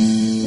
Mm-hmm.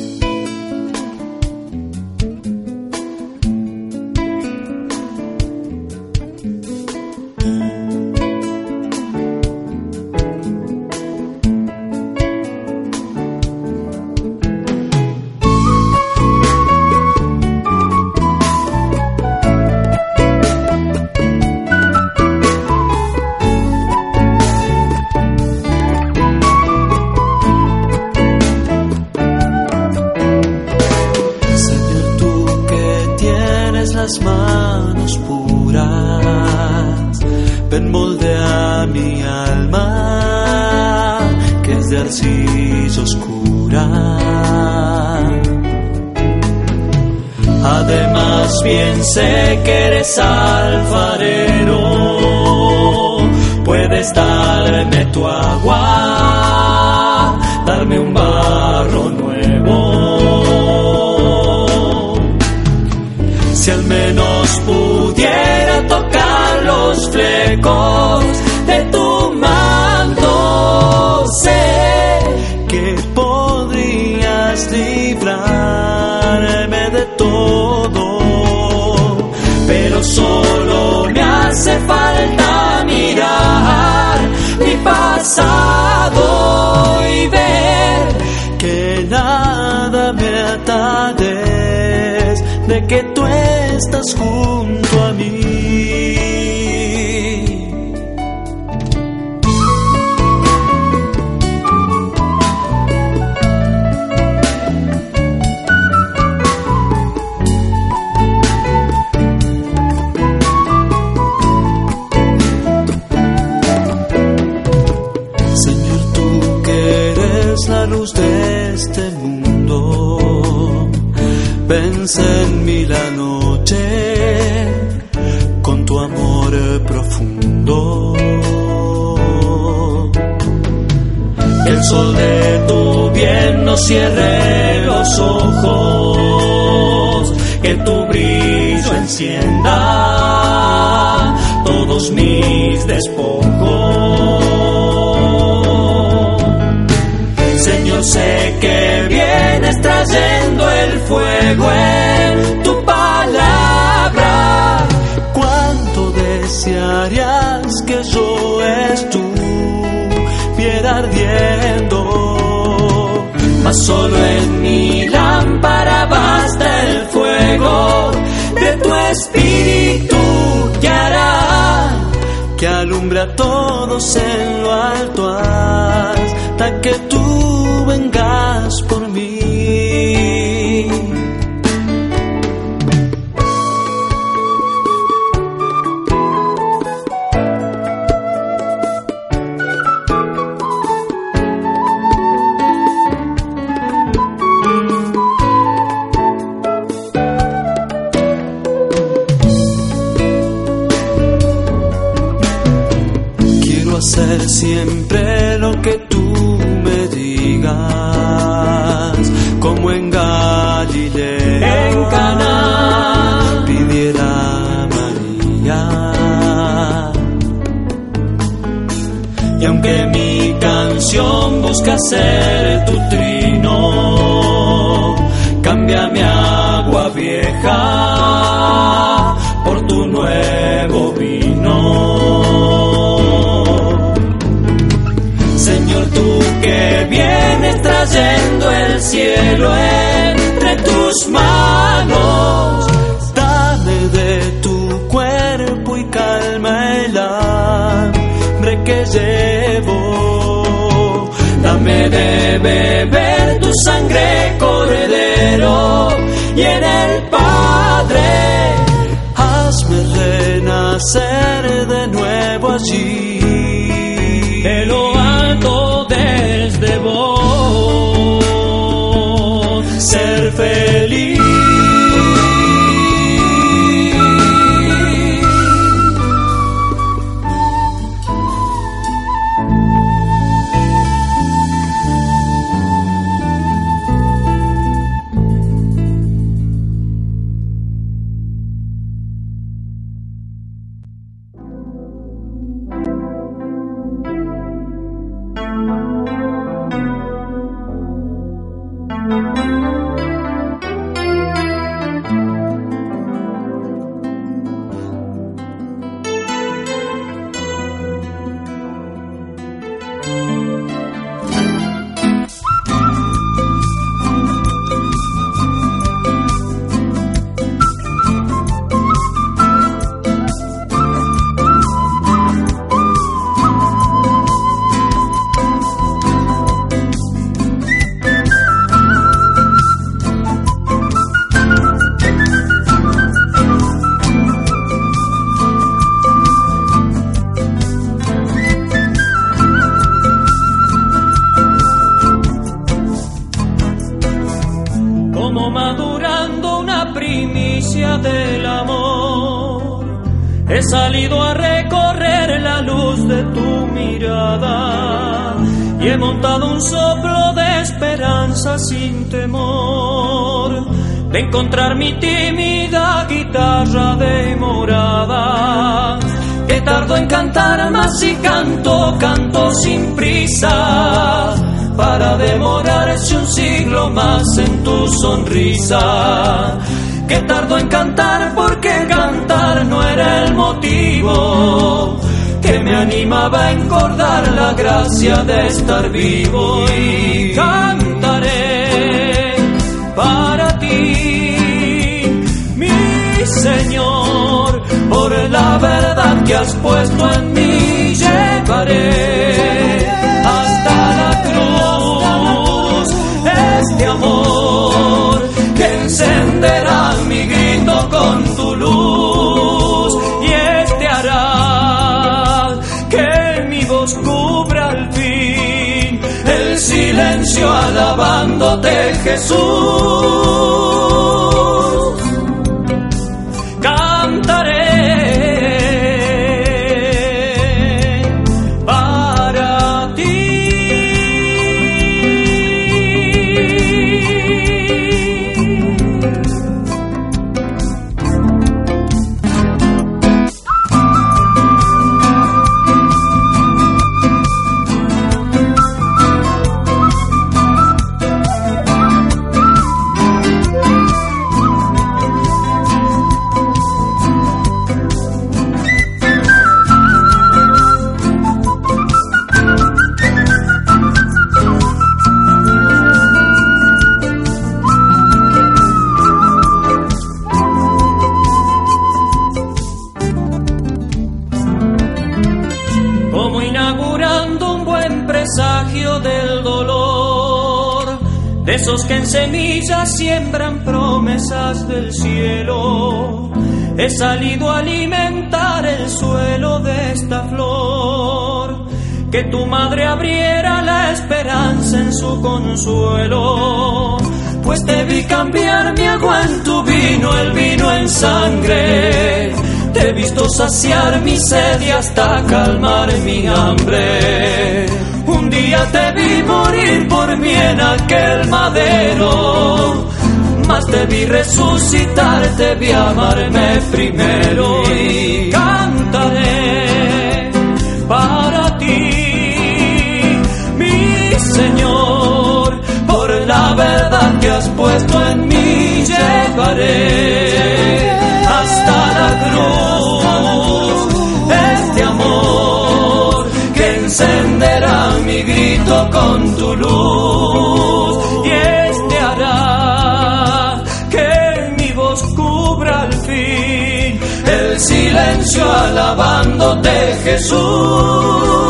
ambos en busca ser tu trino. Cambia mi agua vieja por tu nuevo vino. Señor, tú que vienes trayendo el cielo entre tus manos, dame de tu cuerpo y calma el hambre que llega de beber tu sangre, Cordero, y en el Padre. Hazme renacer de nuevo allí, en lo alto desde vos, ser feliz. Encontrar mi tímida guitarra demorada. Que tardo en cantar más y canto, canto sin prisa. Para demorarse un siglo más en tu sonrisa. Que tardo en cantar porque cantar no era el motivo que me animaba a encordar la gracia de estar vivo y cantaré Señor, por la verdad que has puesto en mí, llevaré hasta la cruz este amor que encenderá mi grito con tu luz y este hará que mi voz cubra al fin el silencio alabándote Jesús. Su consuelo. Pues te vi cambiar mi agua en tu vino, el vino en sangre. Te he visto saciar mi sed y hasta calmar mi hambre un día te vi morir por mí en aquel madero, mas te vi resucitar, te vi amarme primero y hasta la cruz este amor que encenderá grito con tu luz y este hará que mi voz cubra al fin el silencio alabándote Jesús.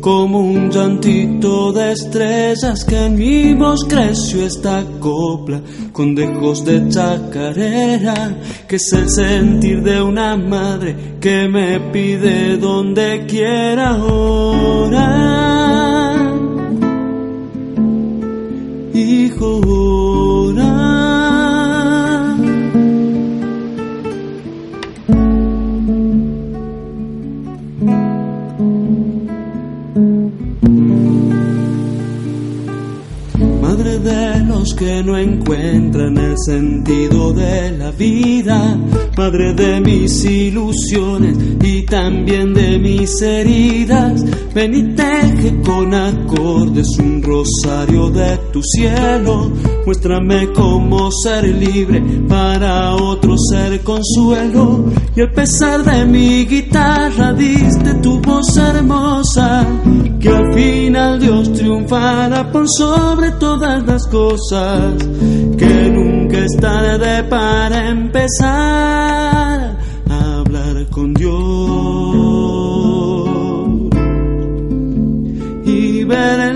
Como un llantito de estrellas que en mi voz creció esta copla con dejos de chacarera, que es el sentir de una madre que me pide donde quiera orar. Hijo, que no encuentran el sentido de la vida, madre de mis ilusiones y también de mis heridas. Ven y teje con acordes un rosario de tu cielo. Muéstrame cómo ser libre para otro ser consuelo. Y al pesar de mi guitarra diste tu voz hermosa, que al final Dios triunfará por sobre todas las cosas, nunca es tarde para empezar a hablar con Dios y ver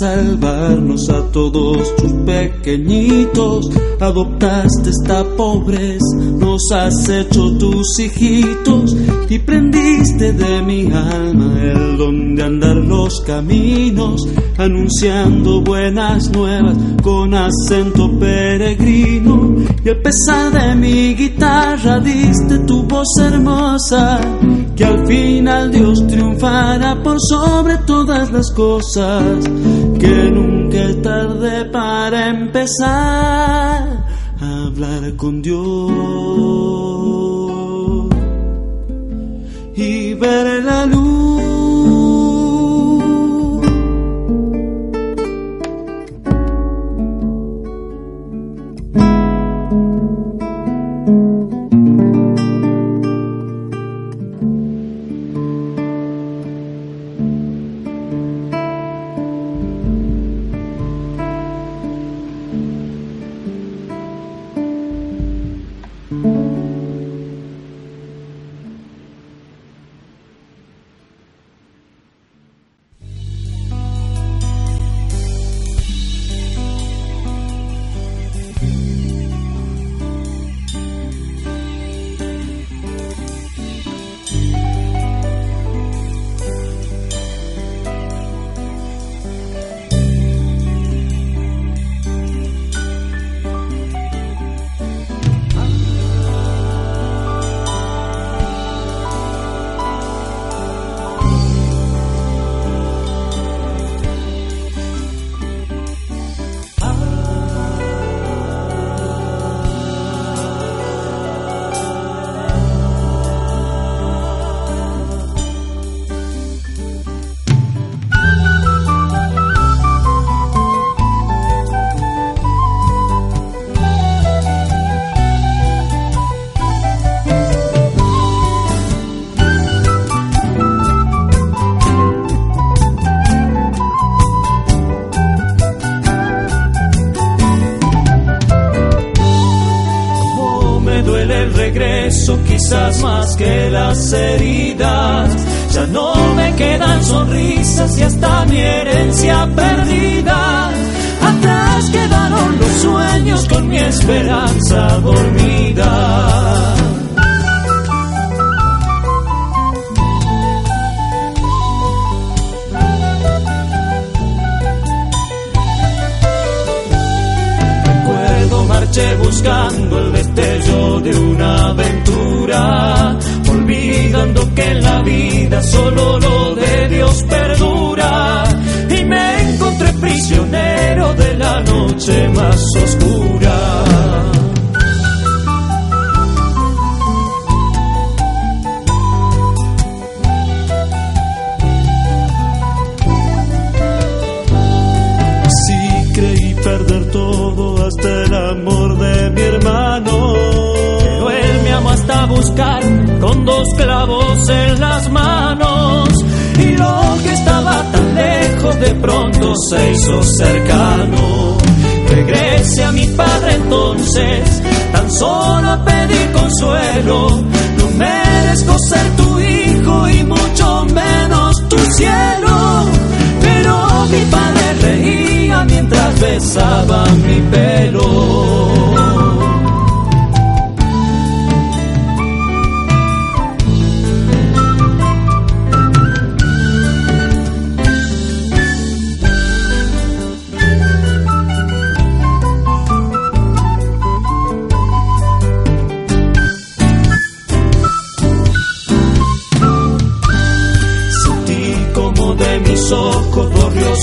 salvarnos a todos tus pequeñitos. Adoptaste esta pobreza, nos has hecho tus hijitos y prendiste de mi alma el don de andar los caminos, anunciando buenas nuevas con acento peregrino. Y a pesar de mi guitarra diste tu voz hermosa, que al final Dios triunfará por sobre todas las cosas que nunca es tarde para empezar a hablar con Dios y ver la luz. Que las heridas. La vida solo lo de Dios perdura. Y me encontré prisionero de la noche más oscura. el amor de mi hermano. Pero él me amó hasta buscar dos clavos en las manos. Y lo que estaba tan lejos de pronto se hizo cercano. Regrese a mi padre entonces, tan solo a pedir consuelo. No merezco ser tu hijo y mucho menos tu cielo. Pero mi padre reía mientras besaba mi pelo.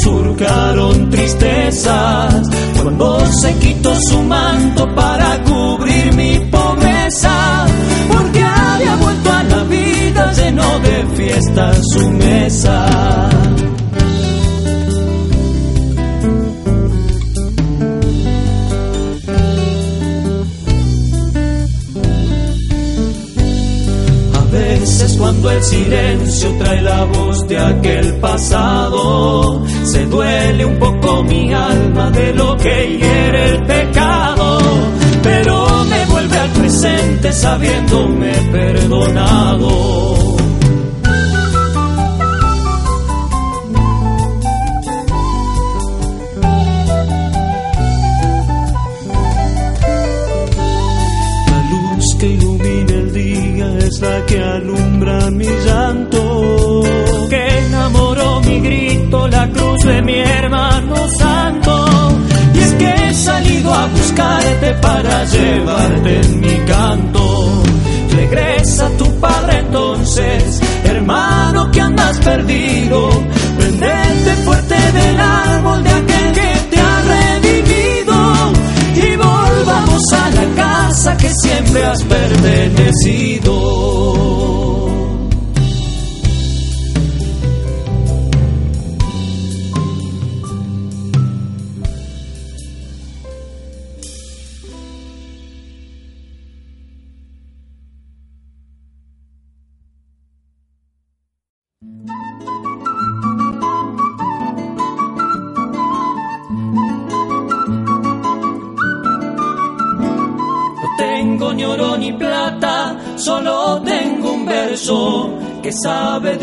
Surcaron tristezas cuando se quitó su manto para cubrir mi pobreza, porque había vuelto a la vida lleno de fiestas su mesa. cuando el silencio trae la voz de aquel pasado. Se duele un poco mi alma de lo que hiere el pecado, pero me vuelve al presente sabiéndome perdonado. que alumbra mi llanto, la cruz de mi hermano santo. Y es que he salido a buscarte para llevarte en mi canto. Regresa tu padre entonces, hermano que andas perdido, prendete fuerte del árbol de aquel que te ha revivido y volvamos a la casa que siempre has pertenecido.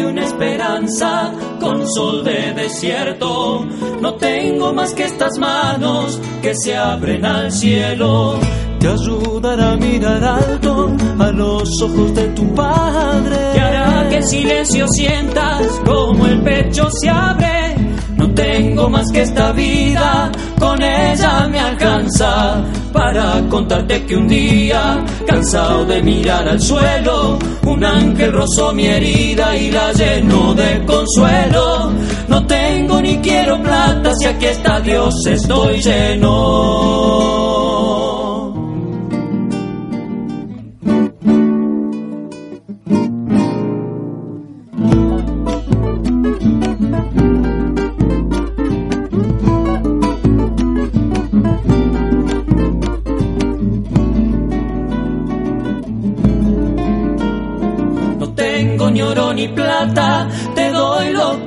Una esperanza con sol de desierto. No tengo más que estas manos que se abren al cielo. Te ayudará a mirar alto a los ojos de tu padre. Te hará que en silencio sientas como el pecho se abre. Tengo más que esta vida, con ella me alcanza para contarte que un día, cansado de mirar al suelo, un ángel rozó mi herida y la llenó de consuelo. No tengo ni quiero plata, si aquí está Dios estoy lleno.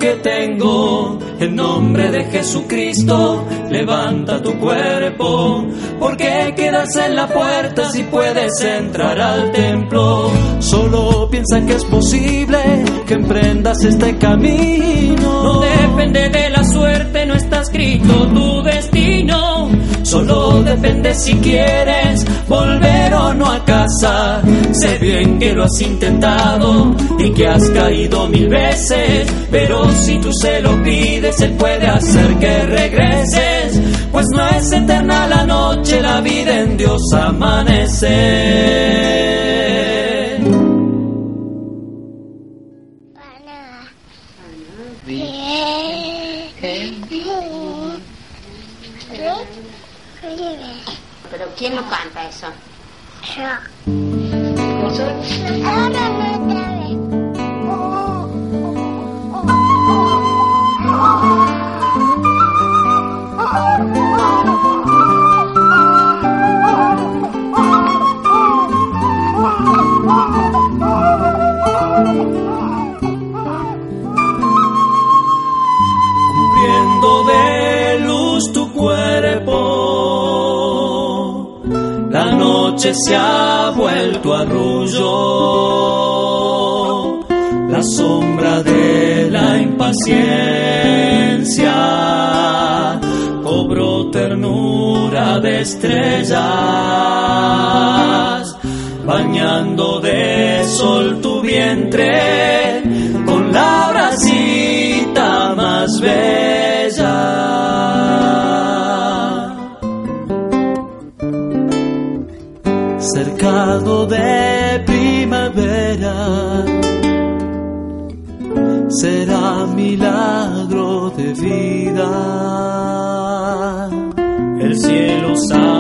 Que tengo. En nombre de Jesucristo, levanta tu cuerpo, porque quedas en la puerta si puedes entrar al templo. Solo piensa que es posible que emprendas este camino. No depende de la suerte, no está escrito tu destino. Solo depende si quieres volver o no a casa. Sé bien que lo has intentado y que has caído mil veces, pero si tú se lo pides, él puede hacer que regreses. Pues no es eterna la noche, la vida en Dios amanece. ¿Quién lo canta eso? Yo. Ahora noche se ha vuelto arrullo, la sombra de la impaciencia cobró ternura de estrellas, bañando de sol tu vientre de primavera será milagro de vida. El cielo sabrá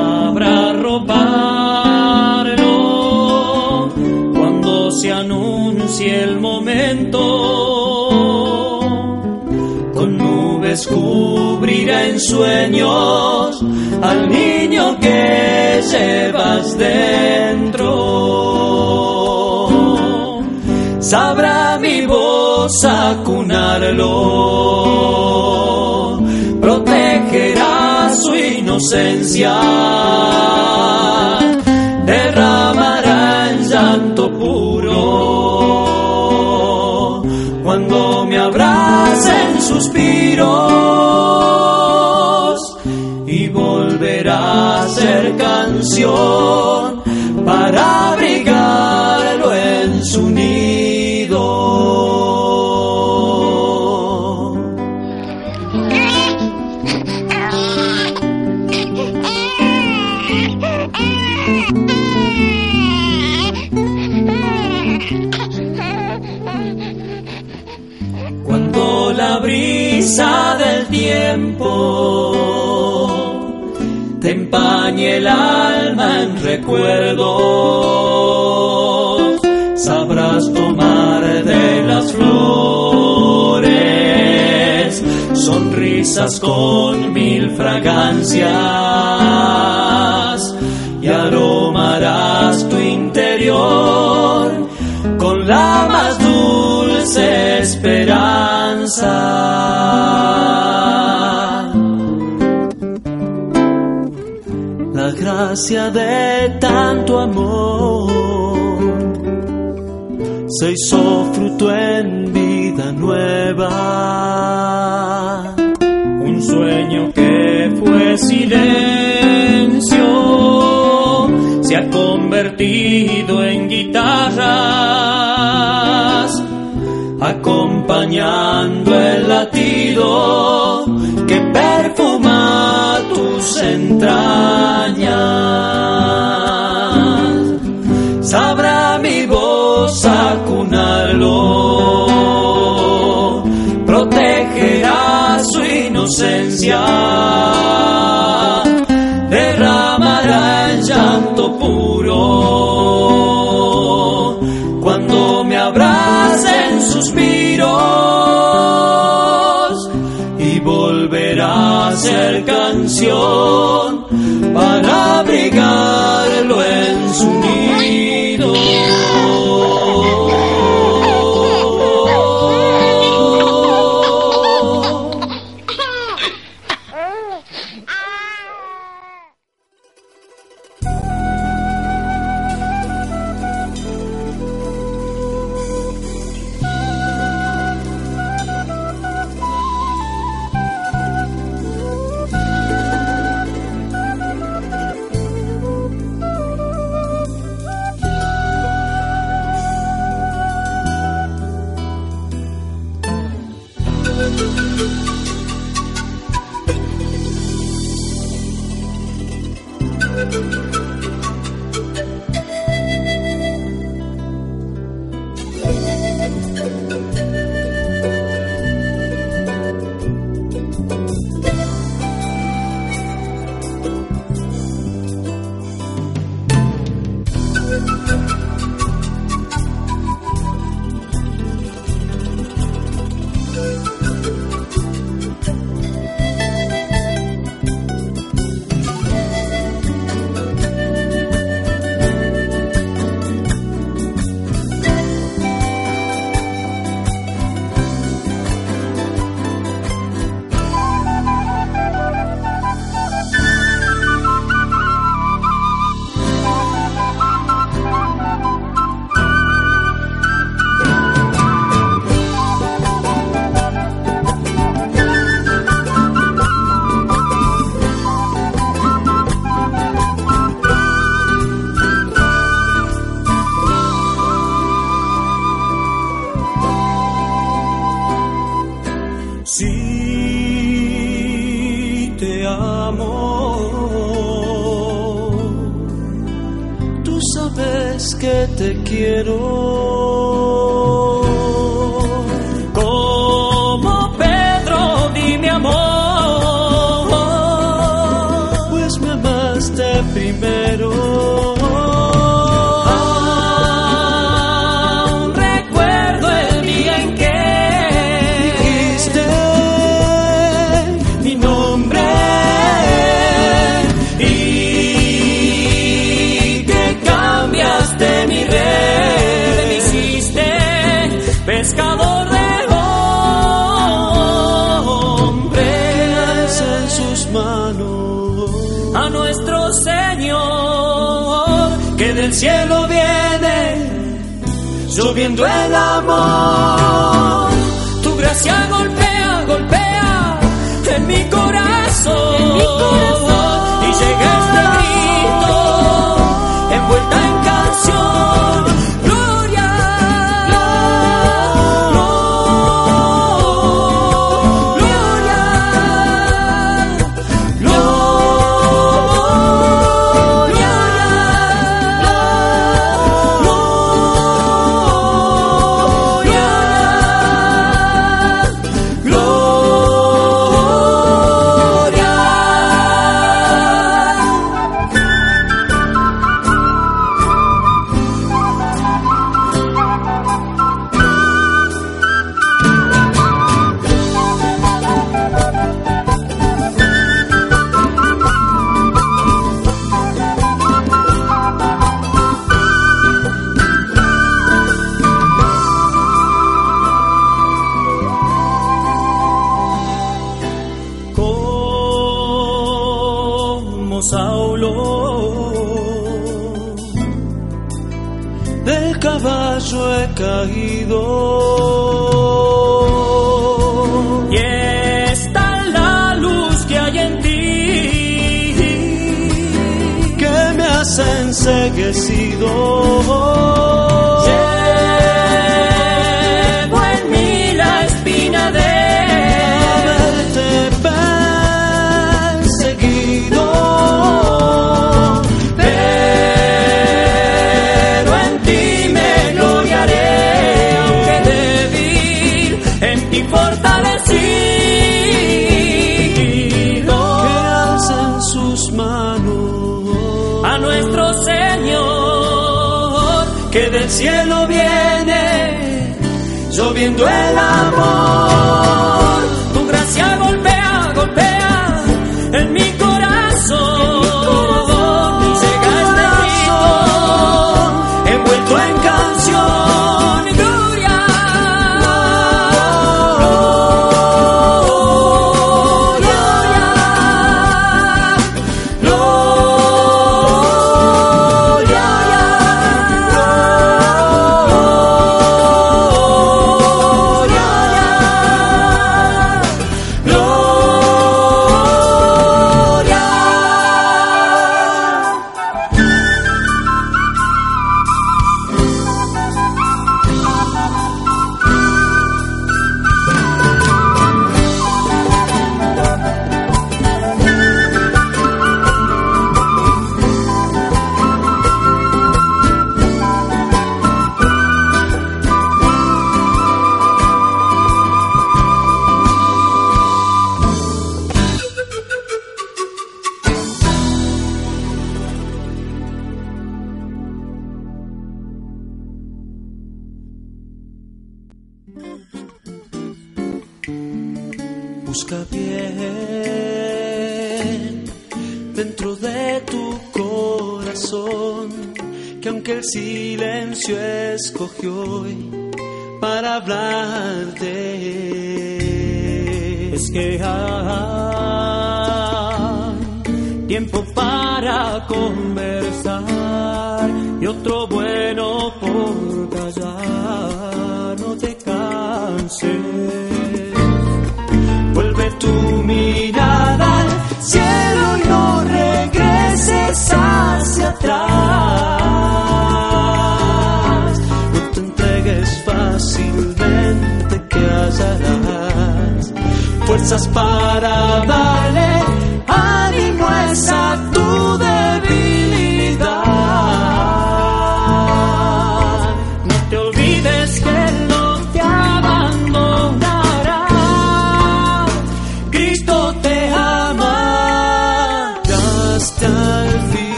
nubes cubrirá en sueños al niño que llevas dentro. Sabrá mi voz acunarlo, protegerá su inocencia, cuando me abracen suspiros volverá a ser canción para brisa del tiempo. Te empañe el alma en recuerdos, sabrás tomar de las flores sonrisas con mil fragancias y aromarás tu interior gracia de tanto amor se hizo fruto en vida nueva. Un sueño que fue silencio se ha convertido en guitarras, acompañando el latido entrañas. Sabrá mi voz acunarlo, protegerá su inocencia, para abrigarlo en su nido. te amo. Tú sabes que te quiero. Tu gracia golpea, golpea en mi corazón. En mi corazón. engrandecido.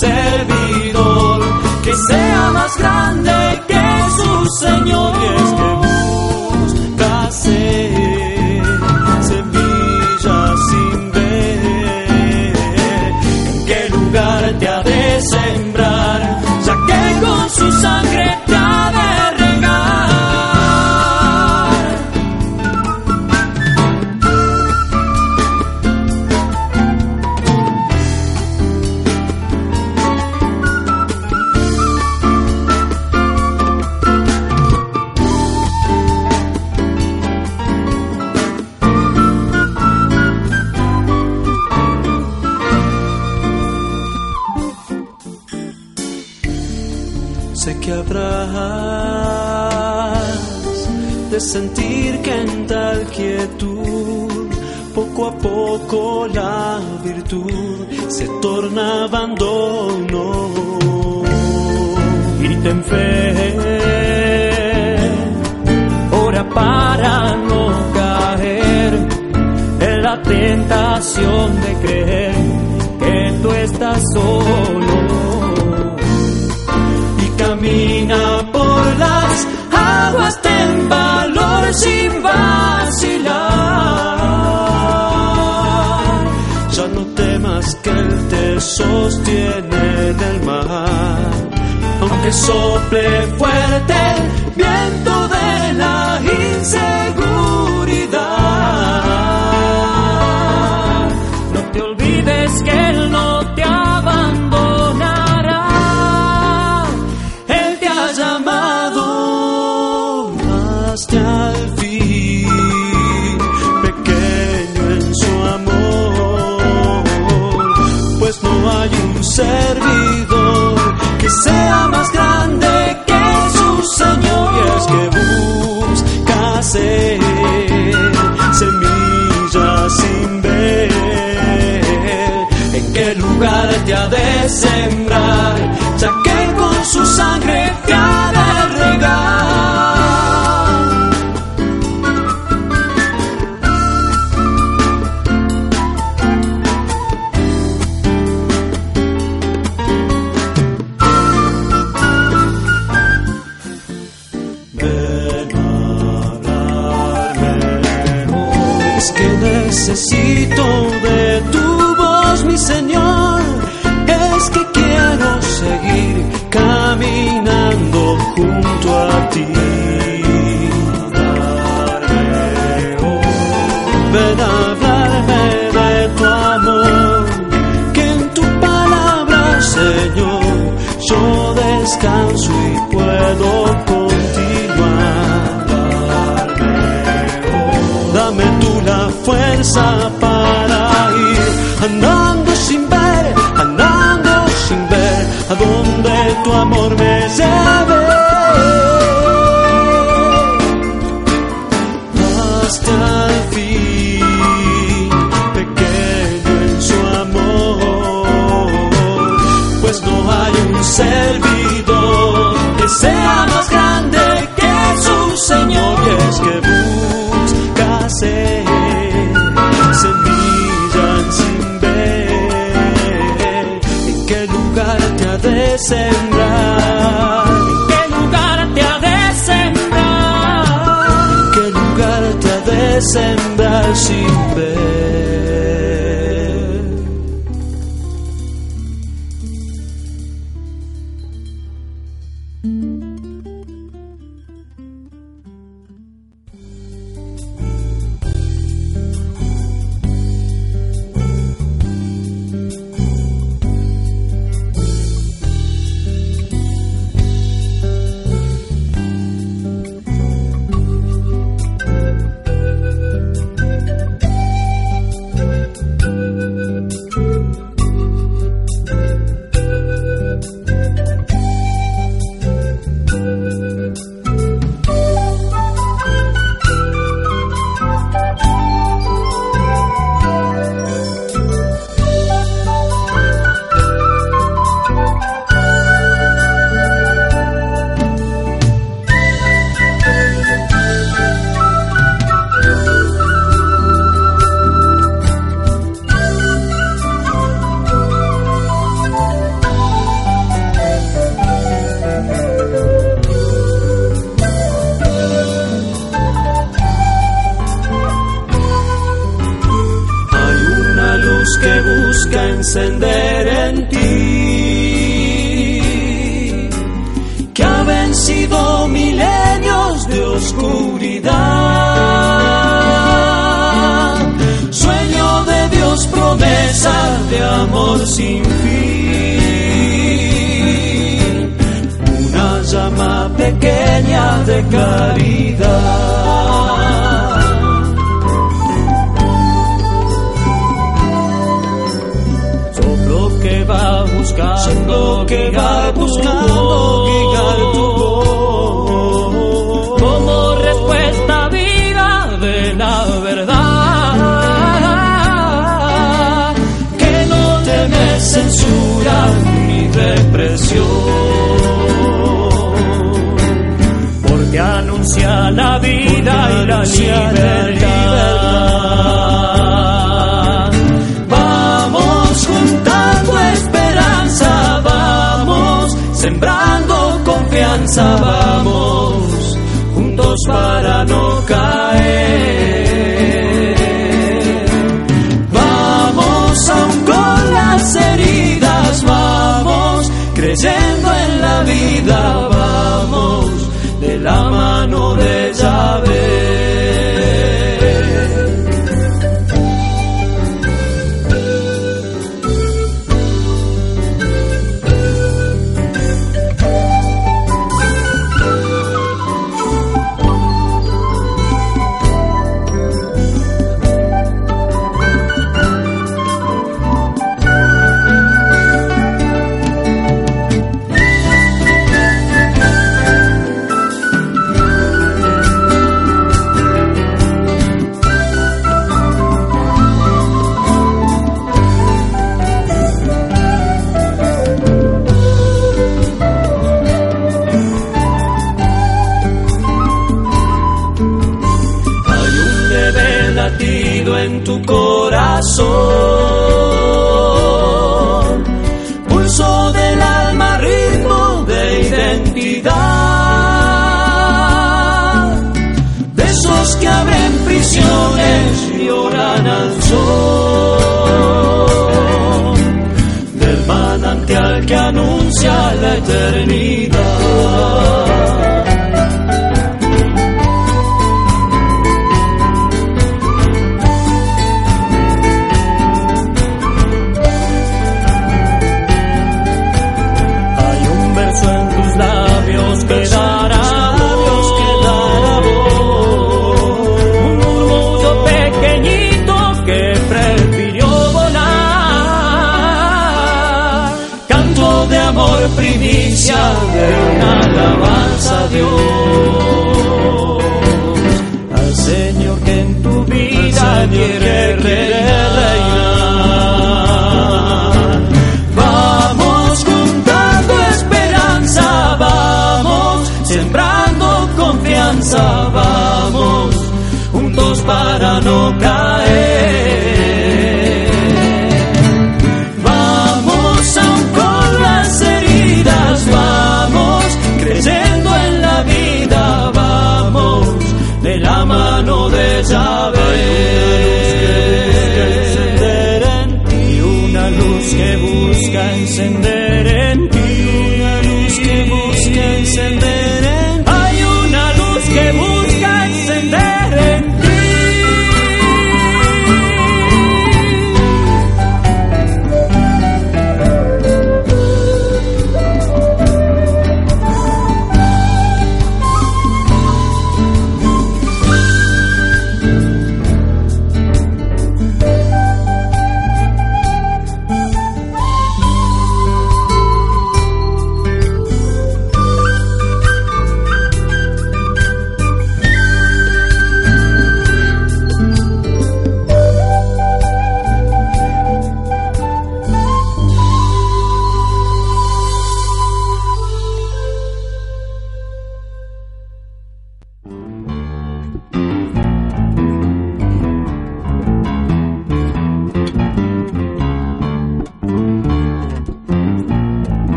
Servidor que sea más grande que su Señor. Sople fuerte el viento de la inseguridad. No te olvides que Él no te abandonará. Él te ha llamado. hasta el fin, pequeño en su amor, pues no hay un servidor semilla sin ver ¿En qué lugar te ha de sembrar? Ya que con su sangre te ha necesito de tu voz, mi Señor. Es que quiero seguir caminando junto a ti. Ven a hablarme de tu amor, que en tu palabra, Señor, yo descanso y puedo para ir andando sin ver, andando sin ver a donde tu amor me lleve. Sembrar encender en ti, que ha vencido milenios de oscuridad. Sueño de Dios, promesa de amor sin fin, una llama pequeña de caridad. Va buscando, llegar tu voz. Como respuesta viva de la verdad, que no teme censura ni represión, porque anuncia la vida y la libertad. sabah.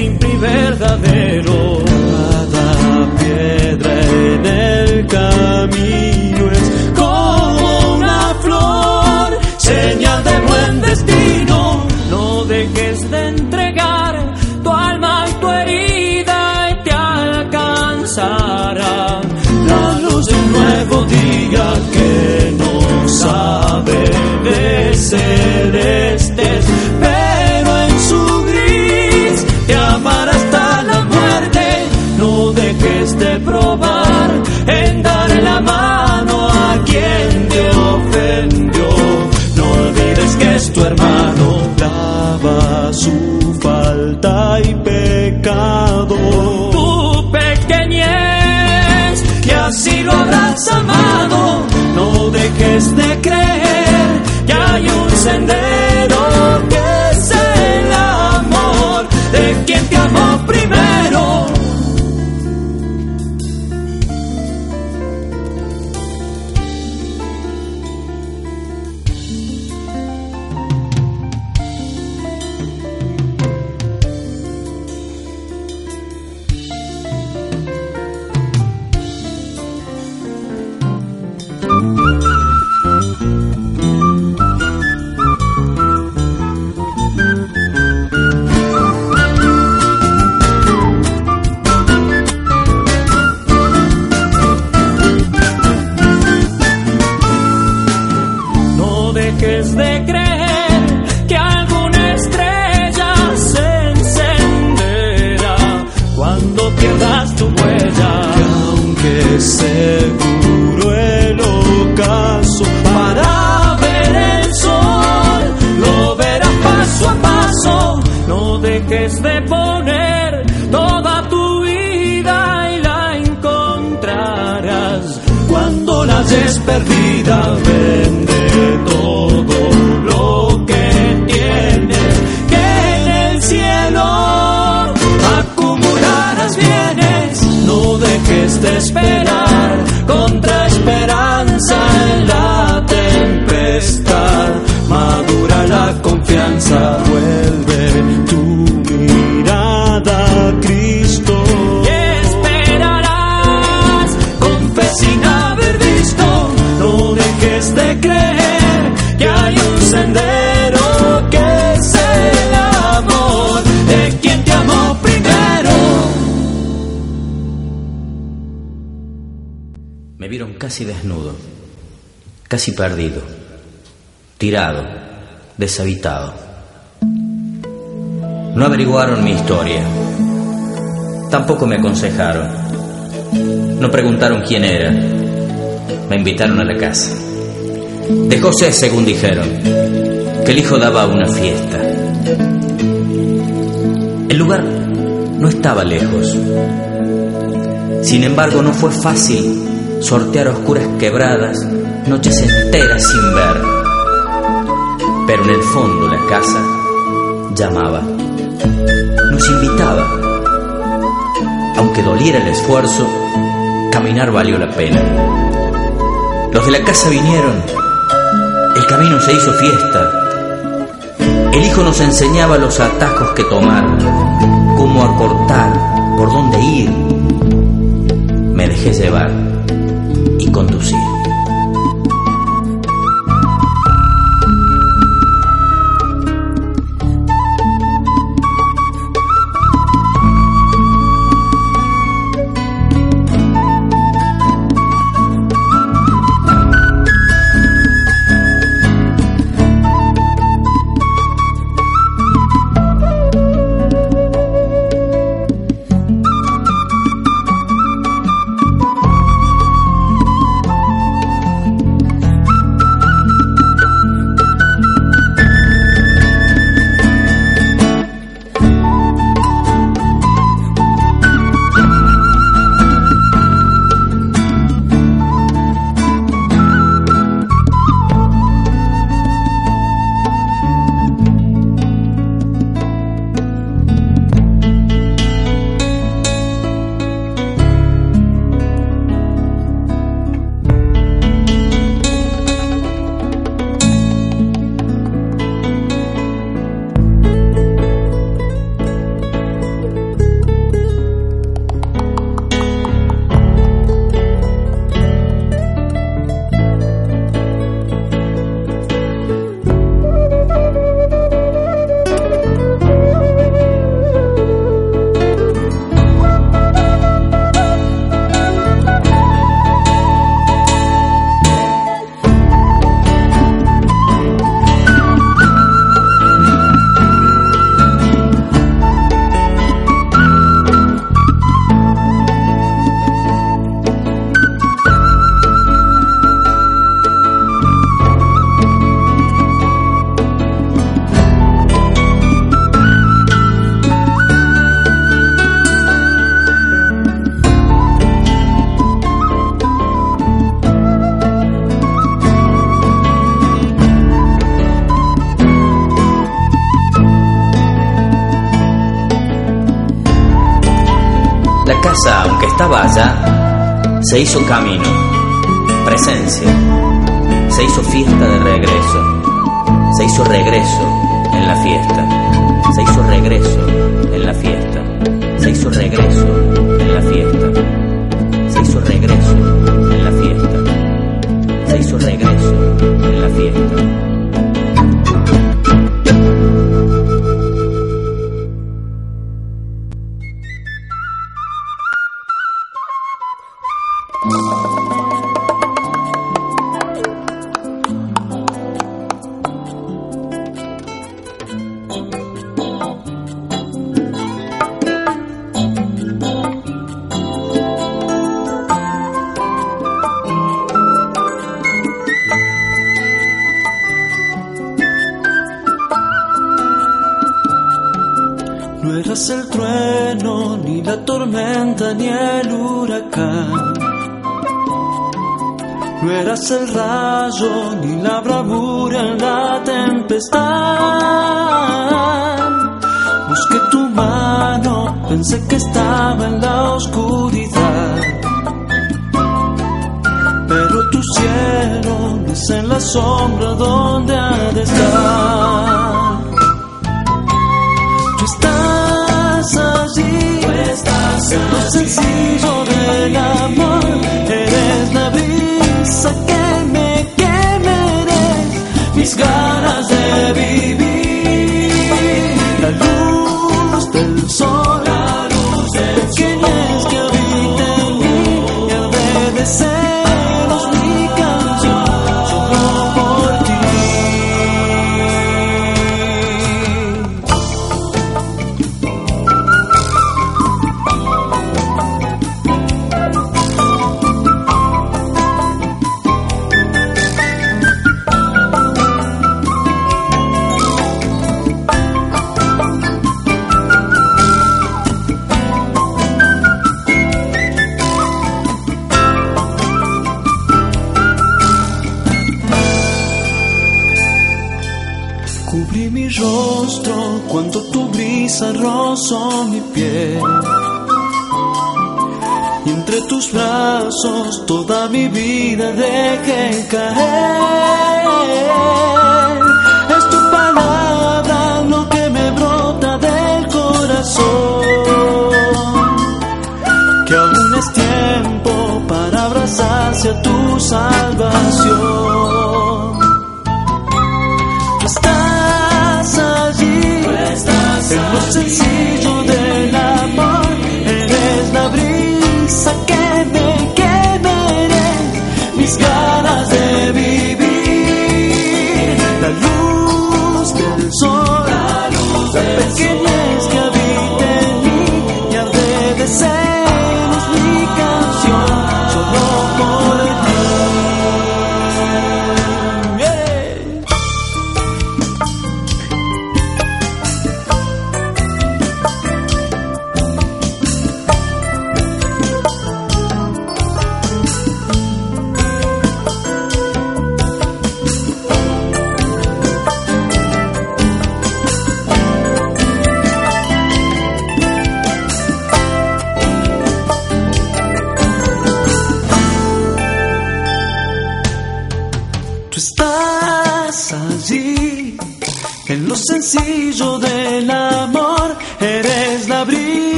simple y verdadero. say casi desnudo, casi perdido, tirado, deshabitado. No averiguaron mi historia, tampoco me aconsejaron, no preguntaron quién era, me invitaron a la casa. De José, según dijeron, que el hijo daba una fiesta. El lugar no estaba lejos. Sin embargo, no fue fácil sortear oscuras quebradas, noches enteras sin ver. Pero en el fondo la casa llamaba, nos invitaba. Aunque doliera el esfuerzo, caminar valió la pena. Los de la casa vinieron, el camino se hizo fiesta. El hijo nos enseñaba los atajos que tomar, cómo acortar, por dónde ir. Me dejé llevar conducir. Se hizo camino, presencia, se hizo fiesta de regreso, se hizo regreso en la fiesta, se hizo regreso el rayo ni la bravura en la tempestad. Busqué tu mano, pensé que estaba en la oscuridad. Pero tu cielo no es en la sombra donde ha de estar. Tú estás allí, tú estás en lo sencillo del amor, mis ganas de vivir. presence.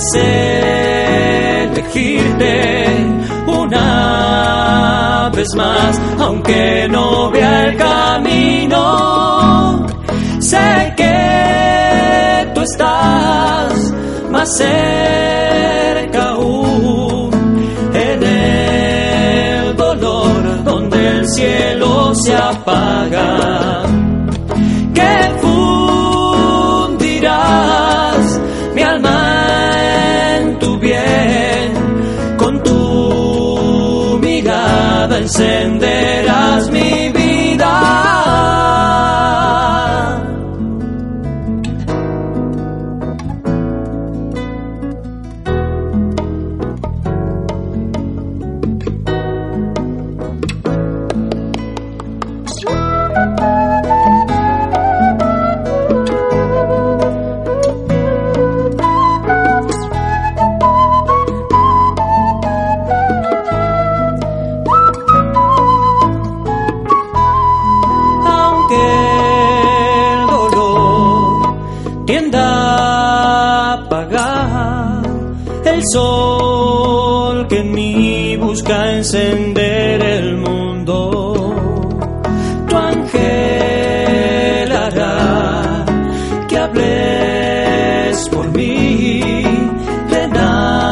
es elegirte una vez más, aunque no vea el camino. Sé que tú estás más cerca aún en el dolor donde el cielo se apaga. present encender el mundo. Tu ángel hará que hables por mí, renacerán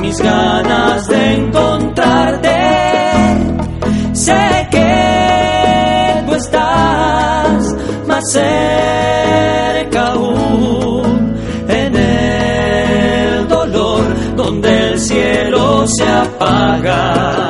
mis ganas de encontrarte. Sé que tú estás más cerca se apaga.